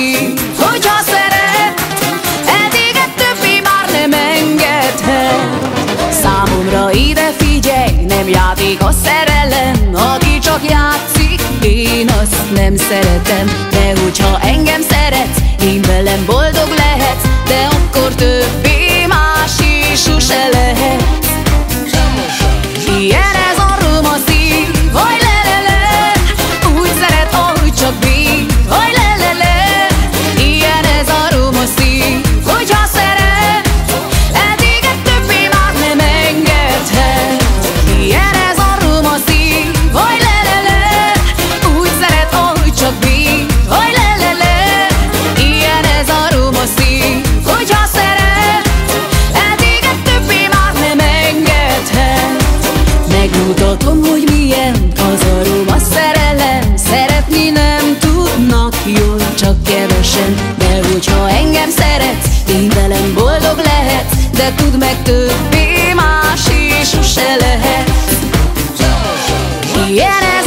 ki, hogyha szeret már nem engedhet. Számomra ide figyelj, nem játék a szerelem. Aki csak játszik, én azt nem szeretem. De hogyha engem szeretsz, én velem boldog lehetsz De akkor tőle De tudd meg többé más is sose lehet Ilyen